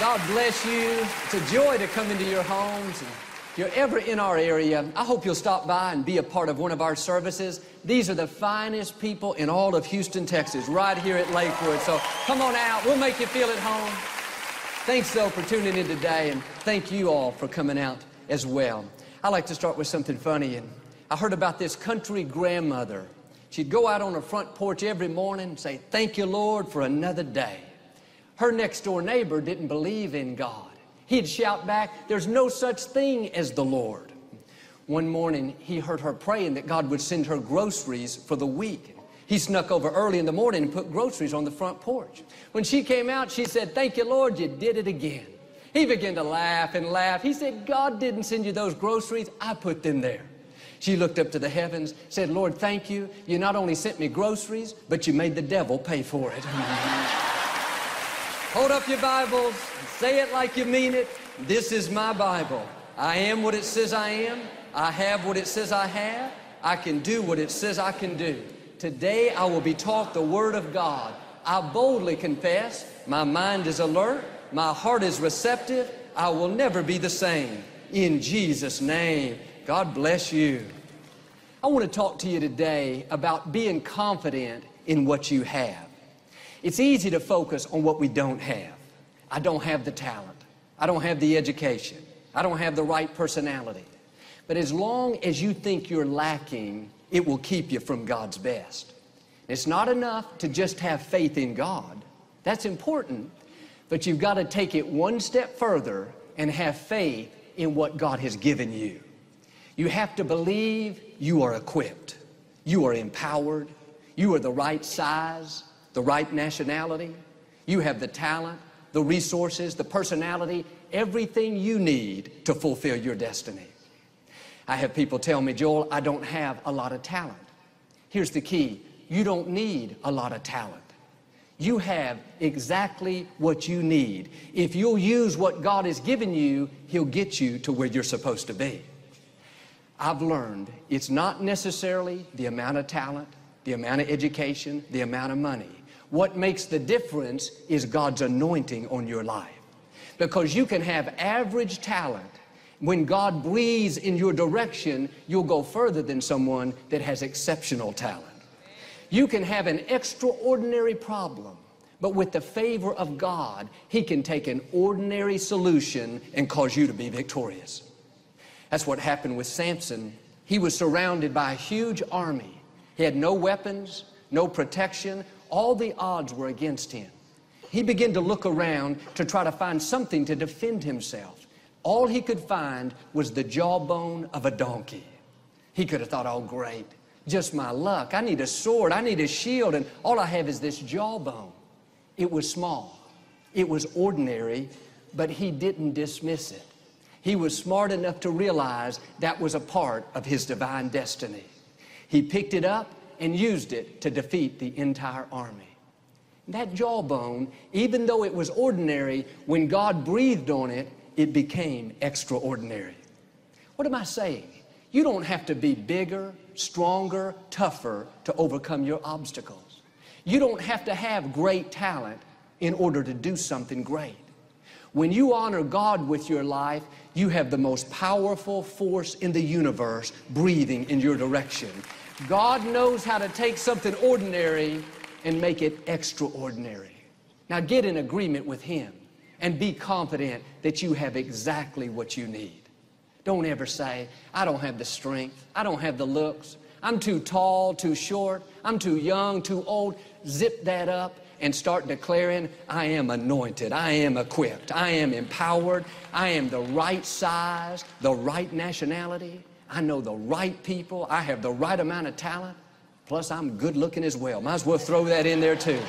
God bless you. It's a joy to come into your homes. If you're ever in our area, I hope you'll stop by and be a part of one of our services. These are the finest people in all of Houston, Texas, right here at Lakewood. So come on out. We'll make you feel at home. Thanks, though, for tuning in today, and thank you all for coming out as well. I like to start with something funny, and I heard about this country grandmother. She'd go out on her front porch every morning and say, Thank you, Lord, for another day. Her next door neighbor didn't believe in God. He'd shout back, There's no such thing as the Lord. One morning, he heard her praying that God would send her groceries for the week. He snuck over early in the morning and put groceries on the front porch. When she came out, she said, Thank you, Lord, you did it again. He began to laugh and laugh. He said, God didn't send you those groceries, I put them there. She looked up to the heavens, said, Lord, thank you. You not only sent me groceries, but you made the devil pay for it. Hold up your Bibles, say it like you mean it. This is my Bible. I am what it says I am. I have what it says I have. I can do what it says I can do. Today I will be taught the Word of God. I boldly confess, my mind is alert, my heart is receptive, I will never be the same. In Jesus' name, God bless you. I want to talk to you today about being confident in what you have. It's easy to focus on what we don't have. I don't have the talent. I don't have the education. I don't have the right personality. But as long as you think you're lacking, it will keep you from God's best. It's not enough to just have faith in God. That's important. But you've got to take it one step further and have faith in what God has given you. You have to believe you are equipped. You are empowered. You are the right size the right nationality, you have the talent, the resources, the personality, everything you need to fulfill your destiny. I have people tell me, Joel, I don't have a lot of talent. Here's the key you don't need a lot of talent. You have exactly what you need. If you'll use what God has given you, He'll get you to where you're supposed to be. I've learned it's not necessarily the amount of talent, the amount of education, the amount of money. What makes the difference is God's anointing on your life. Because you can have average talent. When God breathes in your direction, you'll go further than someone that has exceptional talent. You can have an extraordinary problem, but with the favor of God, He can take an ordinary solution and cause you to be victorious. That's what happened with Samson. He was surrounded by a huge army. He had no weapons, no protection, all the odds were against him. He began to look around to try to find something to defend himself. All he could find was the jawbone of a donkey. He could have thought, oh, great, just my luck. I need a sword, I need a shield, and all I have is this jawbone. It was small, it was ordinary, but he didn't dismiss it. He was smart enough to realize that was a part of his divine destiny. He picked it up and used it to defeat the entire army. That jawbone, even though it was ordinary, when God breathed on it, it became extraordinary. What am I saying? You don't have to be bigger, stronger, tougher to overcome your obstacles. You don't have to have great talent in order to do something great. When you honor God with your life, you have the most powerful force in the universe breathing in your direction. God knows how to take something ordinary and make it extraordinary. Now get in agreement with Him and be confident that you have exactly what you need. Don't ever say, I don't have the strength, I don't have the looks, I'm too tall, too short, I'm too young, too old. Zip that up and start declaring, I am anointed, I am equipped, I am empowered, I am the right size, the right nationality, I know the right people. I have the right amount of talent. Plus, I'm good looking as well. Might as well throw that in there too.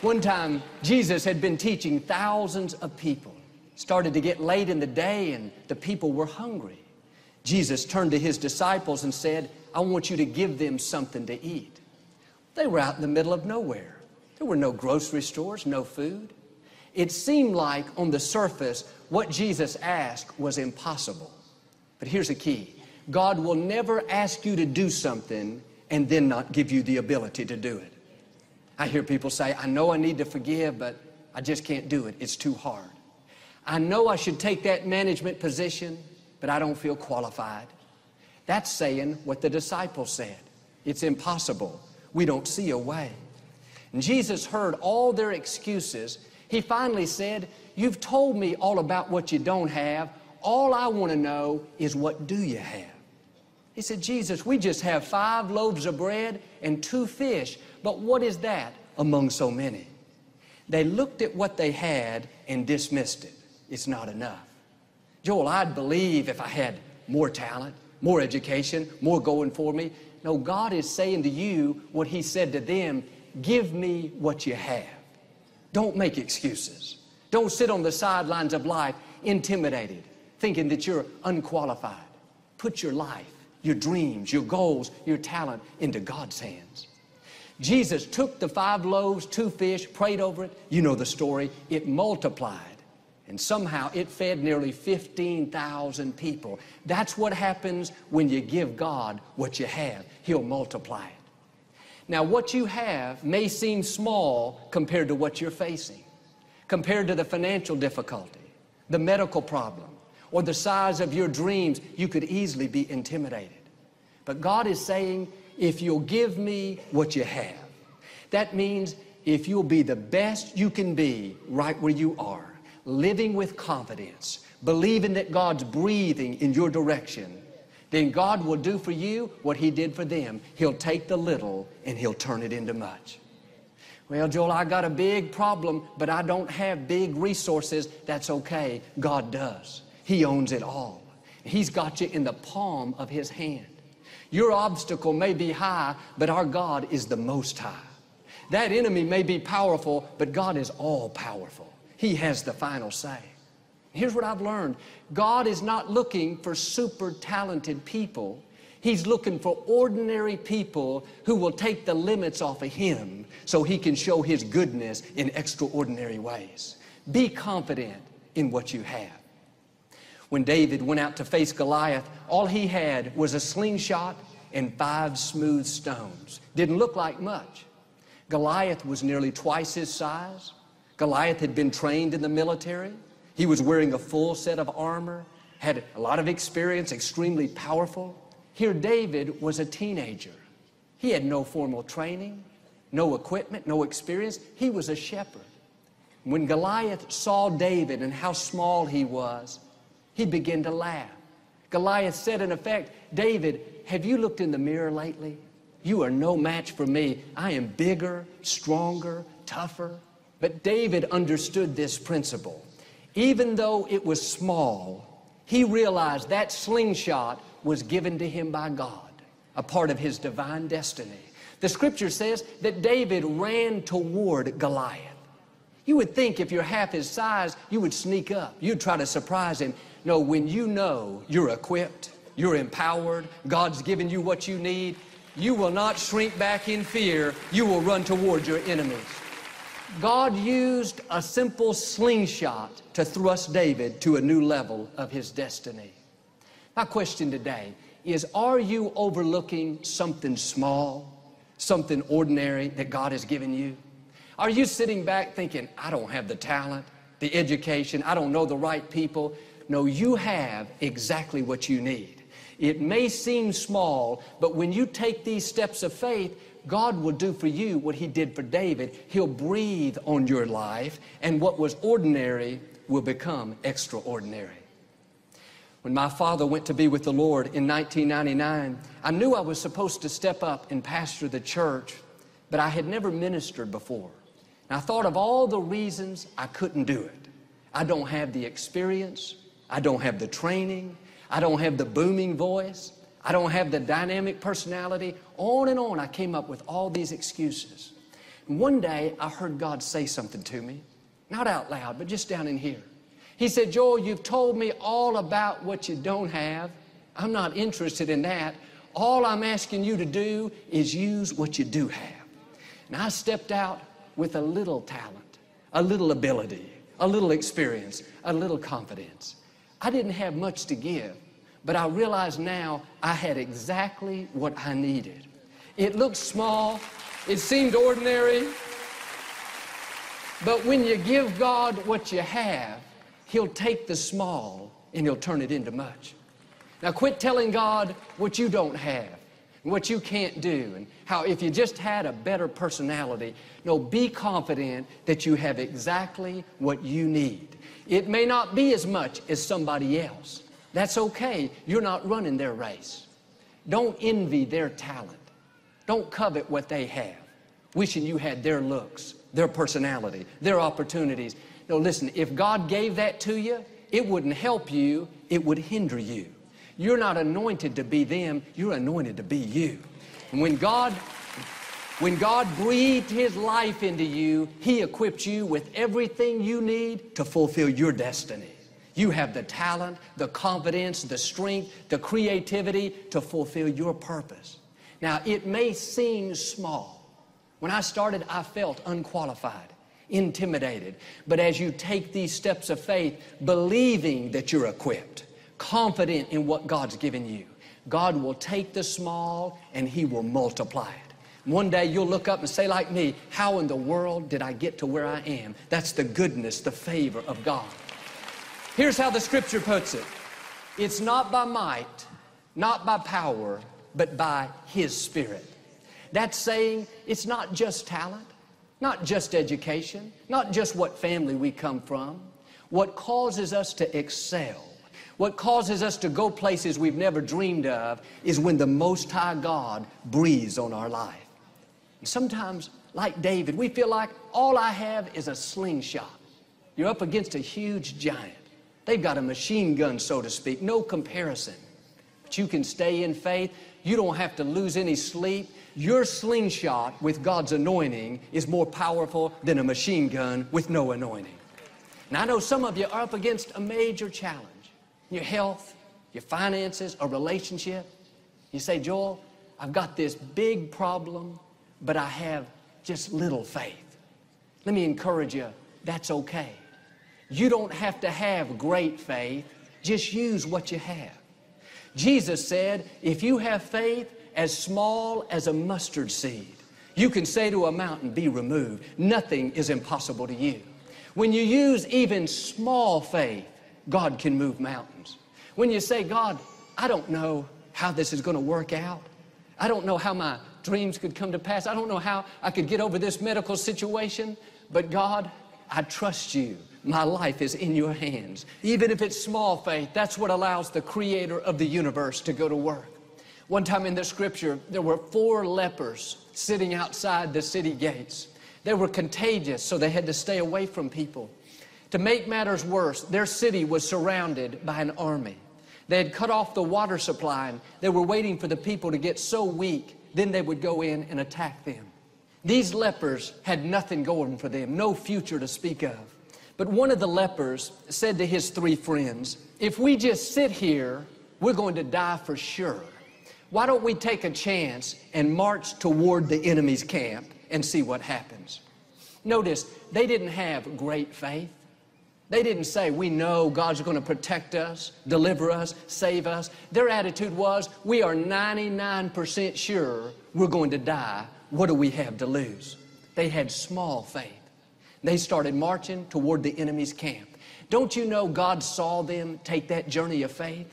One time, Jesus had been teaching thousands of people. Started to get late in the day, and the people were hungry. Jesus turned to his disciples and said, I want you to give them something to eat. They were out in the middle of nowhere. There were no grocery stores, no food. It seemed like on the surface, what Jesus asked was impossible. But here's the key God will never ask you to do something and then not give you the ability to do it. I hear people say, I know I need to forgive, but I just can't do it. It's too hard. I know I should take that management position, but I don't feel qualified. That's saying what the disciples said. It's impossible. We don't see a way. And Jesus heard all their excuses. He finally said, You've told me all about what you don't have. All I want to know is what do you have? He said, Jesus, we just have five loaves of bread and two fish, but what is that among so many? They looked at what they had and dismissed it. It's not enough. Joel, I'd believe if I had more talent, more education, more going for me. No, God is saying to you what He said to them give me what you have. Don't make excuses. Don't sit on the sidelines of life intimidated, thinking that you're unqualified. Put your life, your dreams, your goals, your talent into God's hands. Jesus took the five loaves, two fish, prayed over it. You know the story. It multiplied. And somehow it fed nearly 15,000 people. That's what happens when you give God what you have. He'll multiply it. Now, what you have may seem small compared to what you're facing, compared to the financial difficulty, the medical problem, or the size of your dreams. You could easily be intimidated. But God is saying, if you'll give me what you have, that means if you'll be the best you can be right where you are, living with confidence, believing that God's breathing in your direction, then God will do for you what He did for them. He'll take the little and He'll turn it into much. Well, Joel, I got a big problem, but I don't have big resources. That's okay. God does. He owns it all. He's got you in the palm of His hand. Your obstacle may be high, but our God is the most high. That enemy may be powerful, but God is all powerful. He has the final say. Here's what I've learned God is not looking for super talented people. He's looking for ordinary people who will take the limits off of Him so He can show His goodness in extraordinary ways. Be confident in what you have. When David went out to face Goliath, all he had was a slingshot and five smooth stones. Didn't look like much. Goliath was nearly twice his size. Goliath had been trained in the military. He was wearing a full set of armor, had a lot of experience, extremely powerful. Here, David was a teenager. He had no formal training, no equipment, no experience. He was a shepherd. When Goliath saw David and how small he was, he began to laugh. Goliath said, in effect, David, have you looked in the mirror lately? You are no match for me. I am bigger, stronger, tougher. But David understood this principle. Even though it was small, he realized that slingshot was given to him by God, a part of his divine destiny. The scripture says that David ran toward Goliath. You would think if you're half his size, you would sneak up. You'd try to surprise him. No, when you know you're equipped, you're empowered, God's given you what you need, you will not shrink back in fear. You will run toward your enemies. God used a simple slingshot to thrust David to a new level of his destiny. My question today is Are you overlooking something small, something ordinary that God has given you? Are you sitting back thinking, I don't have the talent, the education, I don't know the right people? No, you have exactly what you need. It may seem small, but when you take these steps of faith, God will do for you what He did for David. He'll breathe on your life, and what was ordinary will become extraordinary. When my father went to be with the Lord in 1999, I knew I was supposed to step up and pastor the church, but I had never ministered before. And I thought of all the reasons I couldn't do it. I don't have the experience, I don't have the training, I don't have the booming voice. I don't have the dynamic personality. On and on, I came up with all these excuses. One day, I heard God say something to me, not out loud, but just down in here. He said, Joel, you've told me all about what you don't have. I'm not interested in that. All I'm asking you to do is use what you do have. And I stepped out with a little talent, a little ability, a little experience, a little confidence. I didn't have much to give, but I realize now I had exactly what I needed. It looked small, it seemed ordinary, But when you give God what you have, He'll take the small and He'll turn it into much. Now quit telling God what you don't have and what you can't do and how if you just had a better personality. No, be confident that you have exactly what you need. It may not be as much as somebody else. That's okay. You're not running their race. Don't envy their talent. Don't covet what they have, wishing you had their looks, their personality, their opportunities. No, listen, if God gave that to you, it wouldn't help you, it would hinder you. You're not anointed to be them, you're anointed to be you. And when God when God breathed His life into you, He equipped you with everything you need to fulfill your destiny. You have the talent, the confidence, the strength, the creativity to fulfill your purpose. Now, it may seem small. When I started, I felt unqualified, intimidated. But as you take these steps of faith, believing that you're equipped, confident in what God's given you. God will take the small and He will multiply it. One day you'll look up and say, like me, how in the world did I get to where I am? That's the goodness, the favor of God. Here's how the scripture puts it it's not by might, not by power, but by His Spirit. That's saying it's not just talent, not just education, not just what family we come from. What causes us to excel what causes us to go places we've never dreamed of is when the Most High God breathes on our life. Sometimes, like David, we feel like all I have is a slingshot. You're up against a huge giant. They've got a machine gun, so to speak, no comparison. But you can stay in faith. You don't have to lose any sleep. Your slingshot with God's anointing is more powerful than a machine gun with no anointing. And I know some of you are up against a major challenge your health, your finances, a relationship. You say, Joel, I've got this big problem, but I have just little faith. Let me encourage you, that's okay. You don't have to have great faith, just use what you have. Jesus said, if you have faith as small as a mustard seed, you can say to a mountain, be removed. Nothing is impossible to you. When you use even small faith, God can move mountains. When you say, God, I don't know how this is going to work out. I don't know how my dreams could come to pass. I don't know how I could get over this medical situation. But God, I trust you. My life is in your hands. Even if it's small faith, that's what allows the creator of the universe to go to work. One time in the scripture, there were four lepers sitting outside the city gates. They were contagious, so they had to stay away from people. To make matters worse, their city was surrounded by an army. They had cut off the water supply and they were waiting for the people to get so weak, then they would go in and attack them. These lepers had nothing going for them, no future to speak of. But one of the lepers said to his three friends, If we just sit here, we're going to die for sure. Why don't we take a chance and march toward the enemy's camp and see what happens? Notice, they didn't have great faith. They didn't say, We know God's going to protect us, deliver us, save us. Their attitude was, We are 99% sure we're going to die. What do we have to lose? They had small faith. They started marching toward the enemy's camp. Don't you know God saw them take that journey of faith?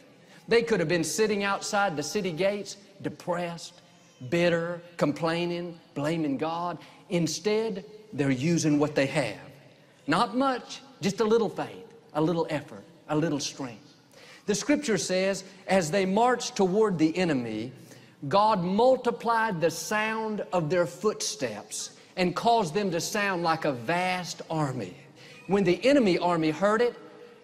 They could have been sitting outside the city gates, depressed, bitter, complaining, blaming God. Instead, they're using what they have. Not much, just a little faith, a little effort, a little strength. The scripture says, as they marched toward the enemy, God multiplied the sound of their footsteps and caused them to sound like a vast army. When the enemy army heard it,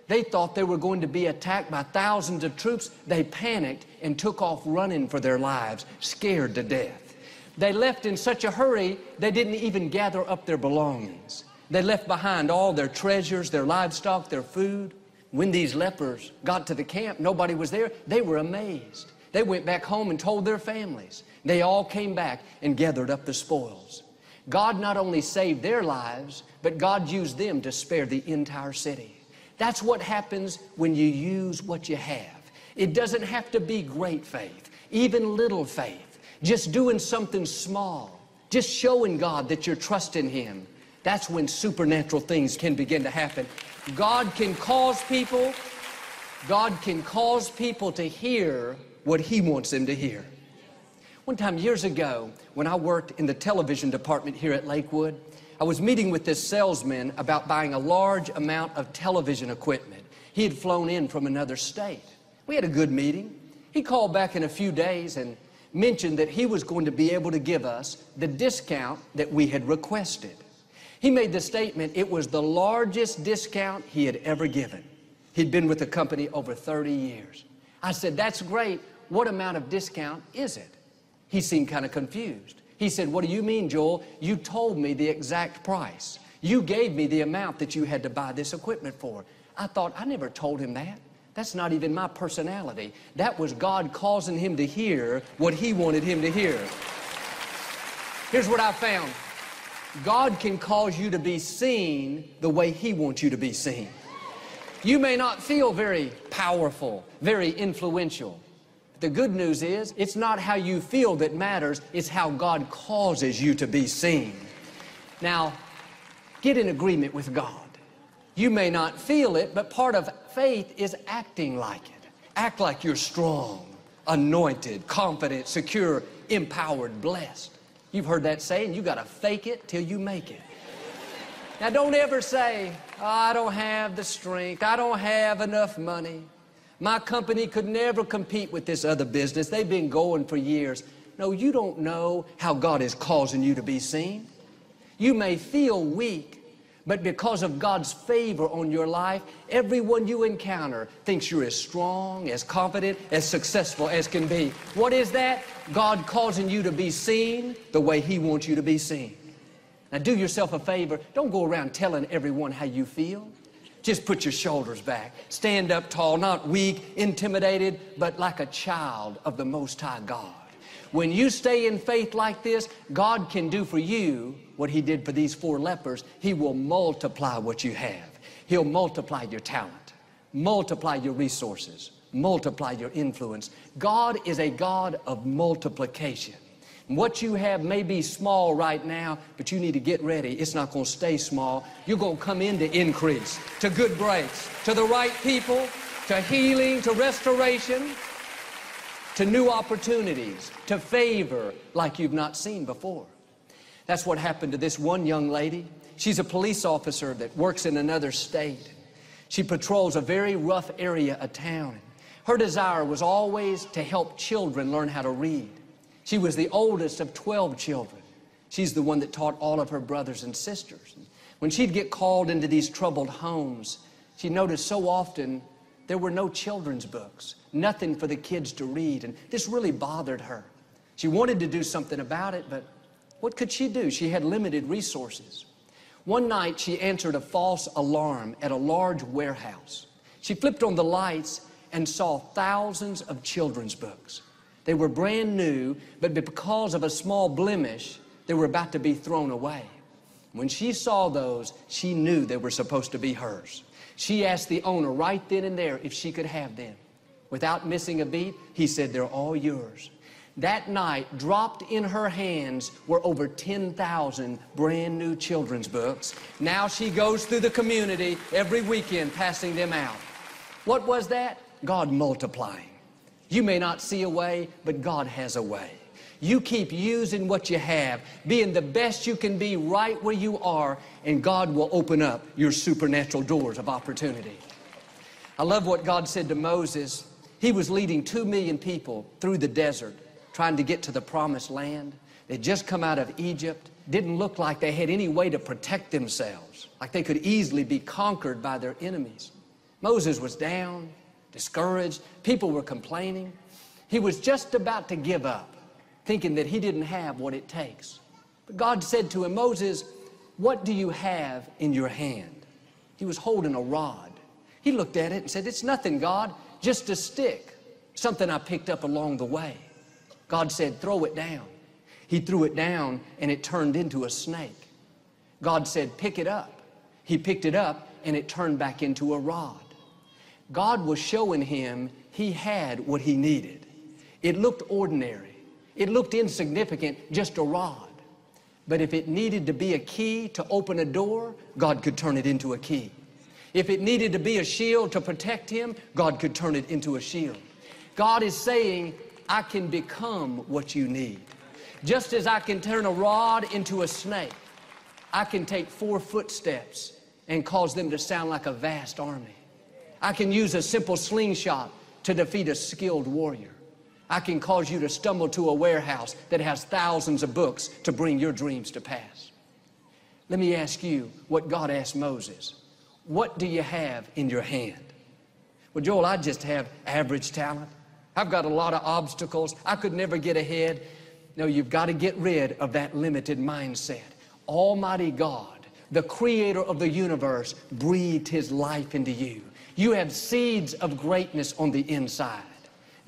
they thought they were going to be attacked by thousands of troops. They panicked and took off running for their lives, scared to death. They left in such a hurry, they didn't even gather up their belongings. They left behind all their treasures, their livestock, their food. When these lepers got to the camp, nobody was there. They were amazed. They went back home and told their families. They all came back and gathered up the spoils. God not only saved their lives, but God used them to spare the entire city. That's what happens when you use what you have. It doesn't have to be great faith, even little faith. Just doing something small, just showing God that you're trusting Him That's when supernatural things can begin to happen. God can cause people, God can cause people to hear what He wants them to hear. One time years ago, when I worked in the television department here at Lakewood, I was meeting with this salesman about buying a large amount of television equipment. He had flown in from another state. We had a good meeting. He called back in a few days and mentioned that he was going to be able to give us the discount that we had requested. He made the statement it was the largest discount he had ever given. He'd been with the company over 30 years. I said, That's great. What amount of discount is it? He seemed kind of confused. He said, What do you mean, Joel? You told me the exact price. You gave me the amount that you had to buy this equipment for. I thought, I never told him that. That's not even my personality. That was God causing him to hear what he wanted him to hear. Here's what I found God can cause you to be seen the way he wants you to be seen. You may not feel very powerful, very influential. The good news is, it's not how you feel that matters, it's how God causes you to be seen. Now, get in agreement with God. You may not feel it, but part of faith is acting like it. Act like you're strong, anointed, confident, secure, empowered, blessed. You've heard that saying, you got to fake it till you make it. Now, don't ever say, oh, I don't have the strength, I don't have enough money. My company could never compete with this other business. They've been going for years. No, you don't know how God is causing you to be seen. You may feel weak, but because of God's favor on your life, everyone you encounter thinks you're as strong, as confident, as successful as can be. What is that? God causing you to be seen the way He wants you to be seen. Now, do yourself a favor. Don't go around telling everyone how you feel. Just put your shoulders back. Stand up tall, not weak, intimidated, but like a child of the Most High God. When you stay in faith like this, God can do for you what He did for these four lepers. He will multiply what you have. He'll multiply your talent, multiply your resources, multiply your influence. God is a God of multiplication. What you have may be small right now, but you need to get ready. It's not going to stay small. You're going to come into increase, to good breaks, to the right people, to healing, to restoration, to new opportunities, to favor like you've not seen before. That's what happened to this one young lady. She's a police officer that works in another state. She patrols a very rough area of town. Her desire was always to help children learn how to read. She was the oldest of 12 children. She's the one that taught all of her brothers and sisters. When she'd get called into these troubled homes, she noticed so often there were no children's books, nothing for the kids to read, and this really bothered her. She wanted to do something about it, but what could she do? She had limited resources. One night, she answered a false alarm at a large warehouse. She flipped on the lights and saw thousands of children's books. They were brand new, but because of a small blemish, they were about to be thrown away. When she saw those, she knew they were supposed to be hers. She asked the owner right then and there if she could have them. Without missing a beat, he said, They're all yours. That night, dropped in her hands were over 10,000 brand new children's books. Now she goes through the community every weekend passing them out. What was that? God multiplying. You may not see a way, but God has a way. You keep using what you have, being the best you can be right where you are, and God will open up your supernatural doors of opportunity. I love what God said to Moses. He was leading two million people through the desert, trying to get to the promised land. They'd just come out of Egypt, didn't look like they had any way to protect themselves, like they could easily be conquered by their enemies. Moses was down, discouraged. People were complaining. He was just about to give up, thinking that he didn't have what it takes. But God said to him, Moses, what do you have in your hand? He was holding a rod. He looked at it and said, It's nothing, God, just a stick, something I picked up along the way. God said, Throw it down. He threw it down and it turned into a snake. God said, Pick it up. He picked it up and it turned back into a rod. God was showing him he had what he needed. It looked ordinary. It looked insignificant, just a rod. But if it needed to be a key to open a door, God could turn it into a key. If it needed to be a shield to protect him, God could turn it into a shield. God is saying, I can become what you need. Just as I can turn a rod into a snake, I can take four footsteps and cause them to sound like a vast army. I can use a simple slingshot to defeat a skilled warrior. I can cause you to stumble to a warehouse that has thousands of books to bring your dreams to pass. Let me ask you what God asked Moses. What do you have in your hand? Well, Joel, I just have average talent. I've got a lot of obstacles. I could never get ahead. No, you've got to get rid of that limited mindset. Almighty God, the creator of the universe, breathed his life into you. You have seeds of greatness on the inside.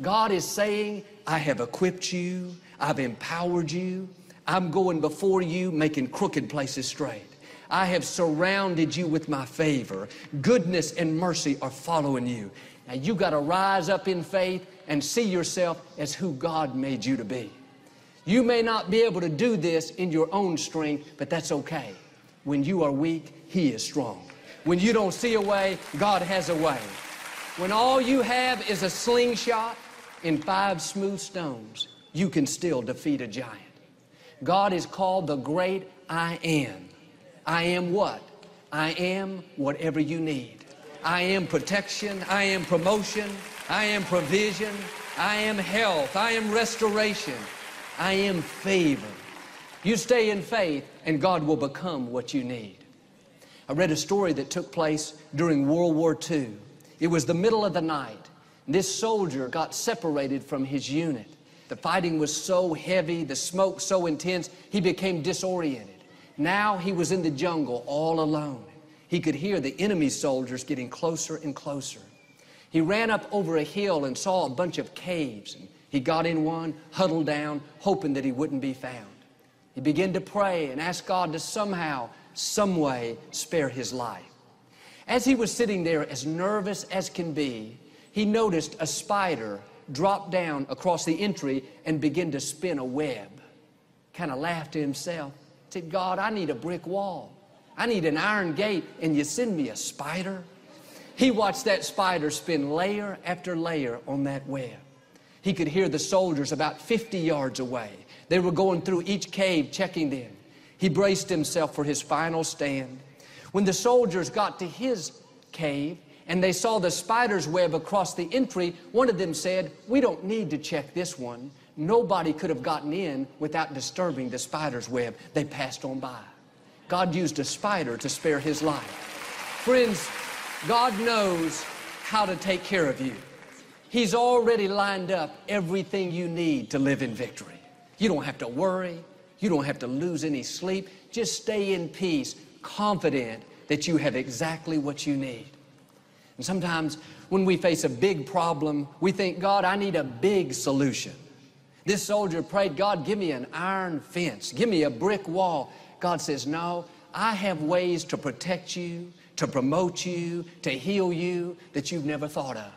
God is saying, I have equipped you, I've empowered you, I'm going before you, making crooked places straight. I have surrounded you with my favor. Goodness and mercy are following you. Now you got to rise up in faith and see yourself as who God made you to be. You may not be able to do this in your own strength, but that's okay. When you are weak, He is strong. When you don't see a way, God has a way. When all you have is a slingshot and five smooth stones, you can still defeat a giant. God is called the great I am. I am what? I am whatever you need. I am protection. I am promotion. I am provision. I am health. I am restoration. I am favor. You stay in faith and God will become what you need. I read a story that took place during World War II. It was the middle of the night. This soldier got separated from his unit. The fighting was so heavy, the smoke so intense, he became disoriented. Now he was in the jungle all alone. He could hear the enemy soldiers getting closer and closer. He ran up over a hill and saw a bunch of caves. And he got in one, huddled down, hoping that he wouldn't be found. He began to pray and ask God to somehow, some way, spare his life. As he was sitting there as nervous as can be, he noticed a spider drop down across the entry and begin to spin a web. Kind of laughed to himself. Said, God, I need a brick wall. I need an iron gate, and you send me a spider? He watched that spider spin layer after layer on that web. He could hear the soldiers about 50 yards away. They were going through each cave checking them. He braced himself for his final stand. When the soldiers got to his cave and they saw the spider's web across the entry, one of them said, We don't need to check this one. Nobody could have gotten in without disturbing the spider's web. They passed on by. God used a spider to spare his life. Friends, God knows how to take care of you. He's already lined up everything you need to live in victory. You don't have to worry. You don't have to lose any sleep. Just stay in peace, confident that you have exactly what you need. And sometimes when we face a big problem, we think, God, I need a big solution. This soldier prayed, God, give me an iron fence, give me a brick wall. God says, No, I have ways to protect you, to promote you, to heal you that you've never thought of.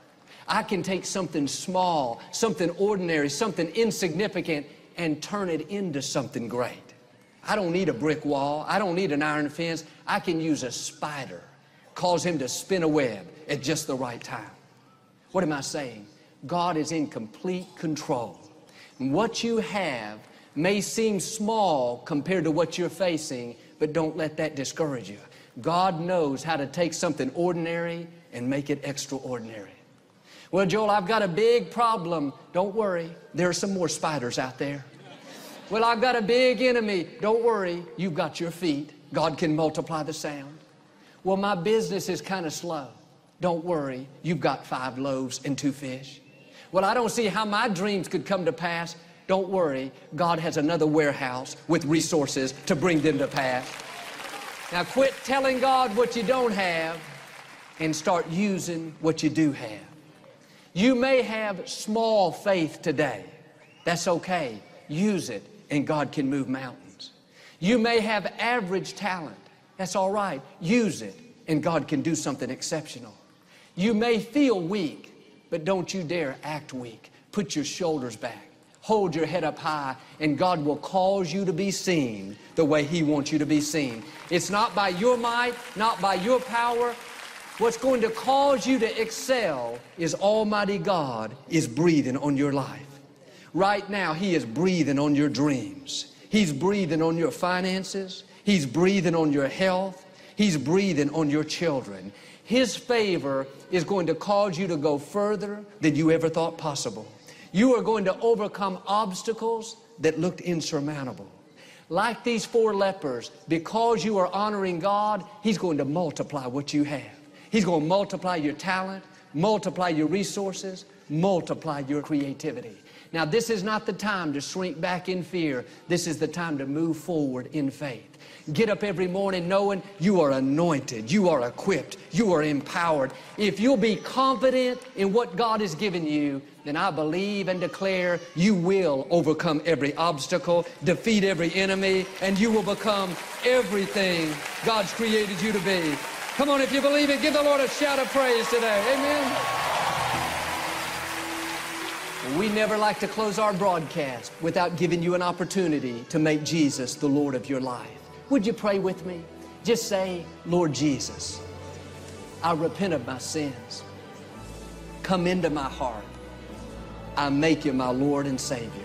I can take something small, something ordinary, something insignificant, and turn it into something great. I don't need a brick wall. I don't need an iron fence. I can use a spider, cause him to spin a web at just the right time. What am I saying? God is in complete control. What you have may seem small compared to what you're facing, but don't let that discourage you. God knows how to take something ordinary and make it extraordinary. Well, Joel, I've got a big problem. Don't worry, there are some more spiders out there. Well, I've got a big enemy. Don't worry, you've got your feet. God can multiply the sound. Well, my business is kind of slow. Don't worry, you've got five loaves and two fish. Well, I don't see how my dreams could come to pass. Don't worry, God has another warehouse with resources to bring them to pass. Now, quit telling God what you don't have and start using what you do have. You may have small faith today. That's okay. Use it, and God can move mountains. You may have average talent. That's all right. Use it, and God can do something exceptional. You may feel weak. But don't you dare act weak. Put your shoulders back. Hold your head up high, and God will cause you to be seen the way He wants you to be seen. It's not by your might, not by your power. What's going to cause you to excel is Almighty God is breathing on your life. Right now, He is breathing on your dreams. He's breathing on your finances. He's breathing on your health. He's breathing on your children. His favor is going to cause you to go further than you ever thought possible. You are going to overcome obstacles that looked insurmountable. Like these four lepers, because you are honoring God, He's going to multiply what you have. He's going to multiply your talent, multiply your resources, multiply your creativity. Now, this is not the time to shrink back in fear. This is the time to move forward in faith. Get up every morning knowing you are anointed, you are equipped, you are empowered. If you'll be confident in what God has given you, then I believe and declare you will overcome every obstacle, defeat every enemy, and you will become everything God's created you to be. Come on, if you believe it, give the Lord a shout of praise today. Amen. We never like to close our broadcast without giving you an opportunity to make Jesus the Lord of your life. Would you pray with me? Just say, Lord Jesus, I repent of my sins. Come into my heart. I make you my Lord and Savior.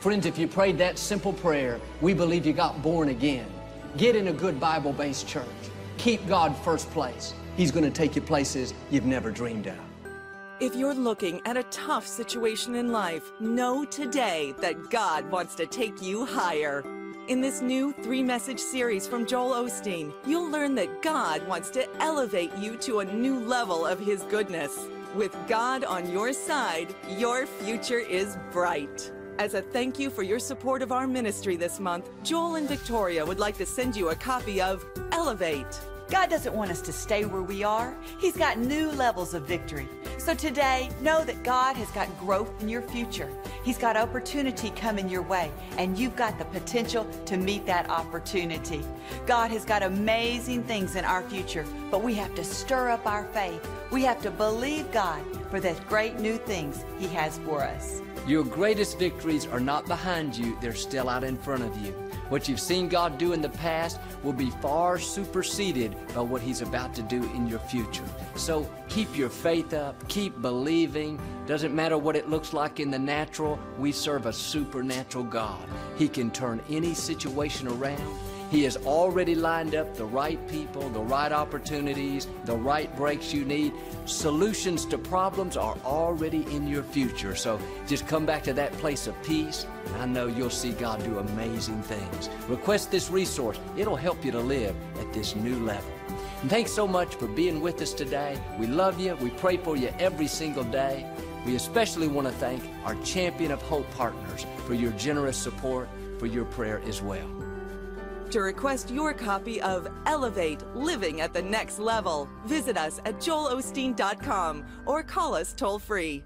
Friends, if you prayed that simple prayer, we believe you got born again. Get in a good Bible based church. Keep God first place. He's going to take you places you've never dreamed of. If you're looking at a tough situation in life, know today that God wants to take you higher. In this new three message series from Joel Osteen, you'll learn that God wants to elevate you to a new level of His goodness. With God on your side, your future is bright. As a thank you for your support of our ministry this month, Joel and Victoria would like to send you a copy of Elevate. God doesn't want us to stay where we are. He's got new levels of victory. So today, know that God has got growth in your future. He's got opportunity coming your way, and you've got the potential to meet that opportunity. God has got amazing things in our future, but we have to stir up our faith. We have to believe God for the great new things He has for us. Your greatest victories are not behind you, they're still out in front of you. What you've seen God do in the past will be far superseded by what He's about to do in your future. So keep your faith up, keep believing. Doesn't matter what it looks like in the natural, we serve a supernatural God. He can turn any situation around. He has already lined up the right people, the right opportunities, the right breaks you need. Solutions to problems are already in your future. So just come back to that place of peace, and I know you'll see God do amazing things. Request this resource, it'll help you to live at this new level. And thanks so much for being with us today. We love you. We pray for you every single day. We especially want to thank our Champion of Hope partners for your generous support, for your prayer as well. To request your copy of Elevate Living at the Next Level, visit us at joelosteen.com or call us toll free